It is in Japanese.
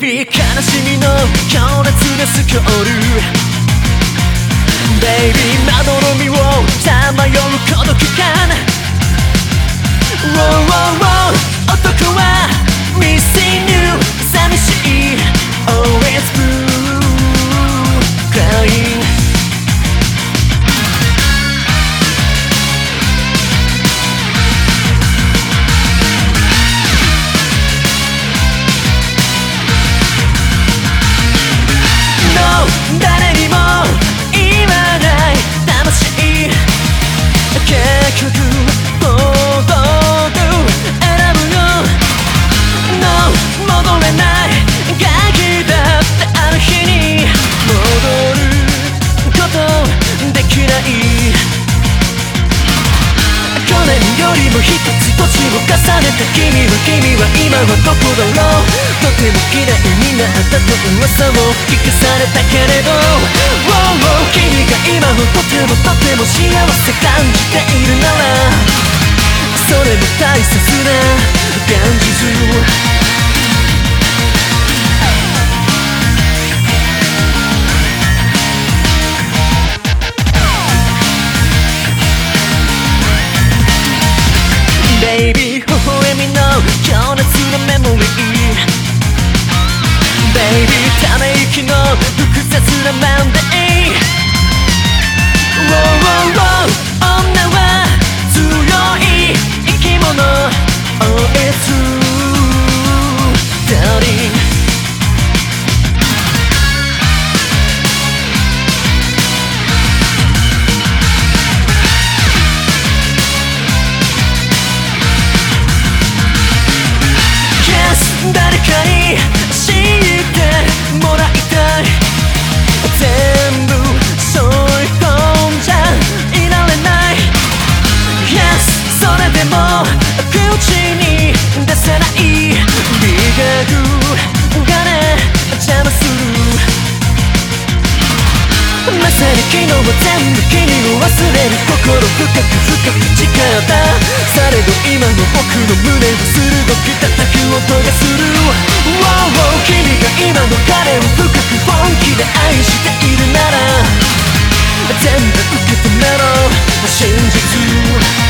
Baby 悲しみの強烈なスコール Baby まどろみをさまよう孤独感よりも一つ年を重ねた君は君は今はどこだろうとても嫌いになったと噂を聞かされたけれど。Wow, wow 君が今もとてもとても幸せ感じているならそれも大切な現実 Baby 微笑みの強烈なメモリー Baby ため息の昨日は全部君を忘れる心深く深く誓った。されど今の僕の胸を鋭く叩く音がする wow, wow 君が今の彼を深く本気で愛しているなら。全部受け止めろ。真実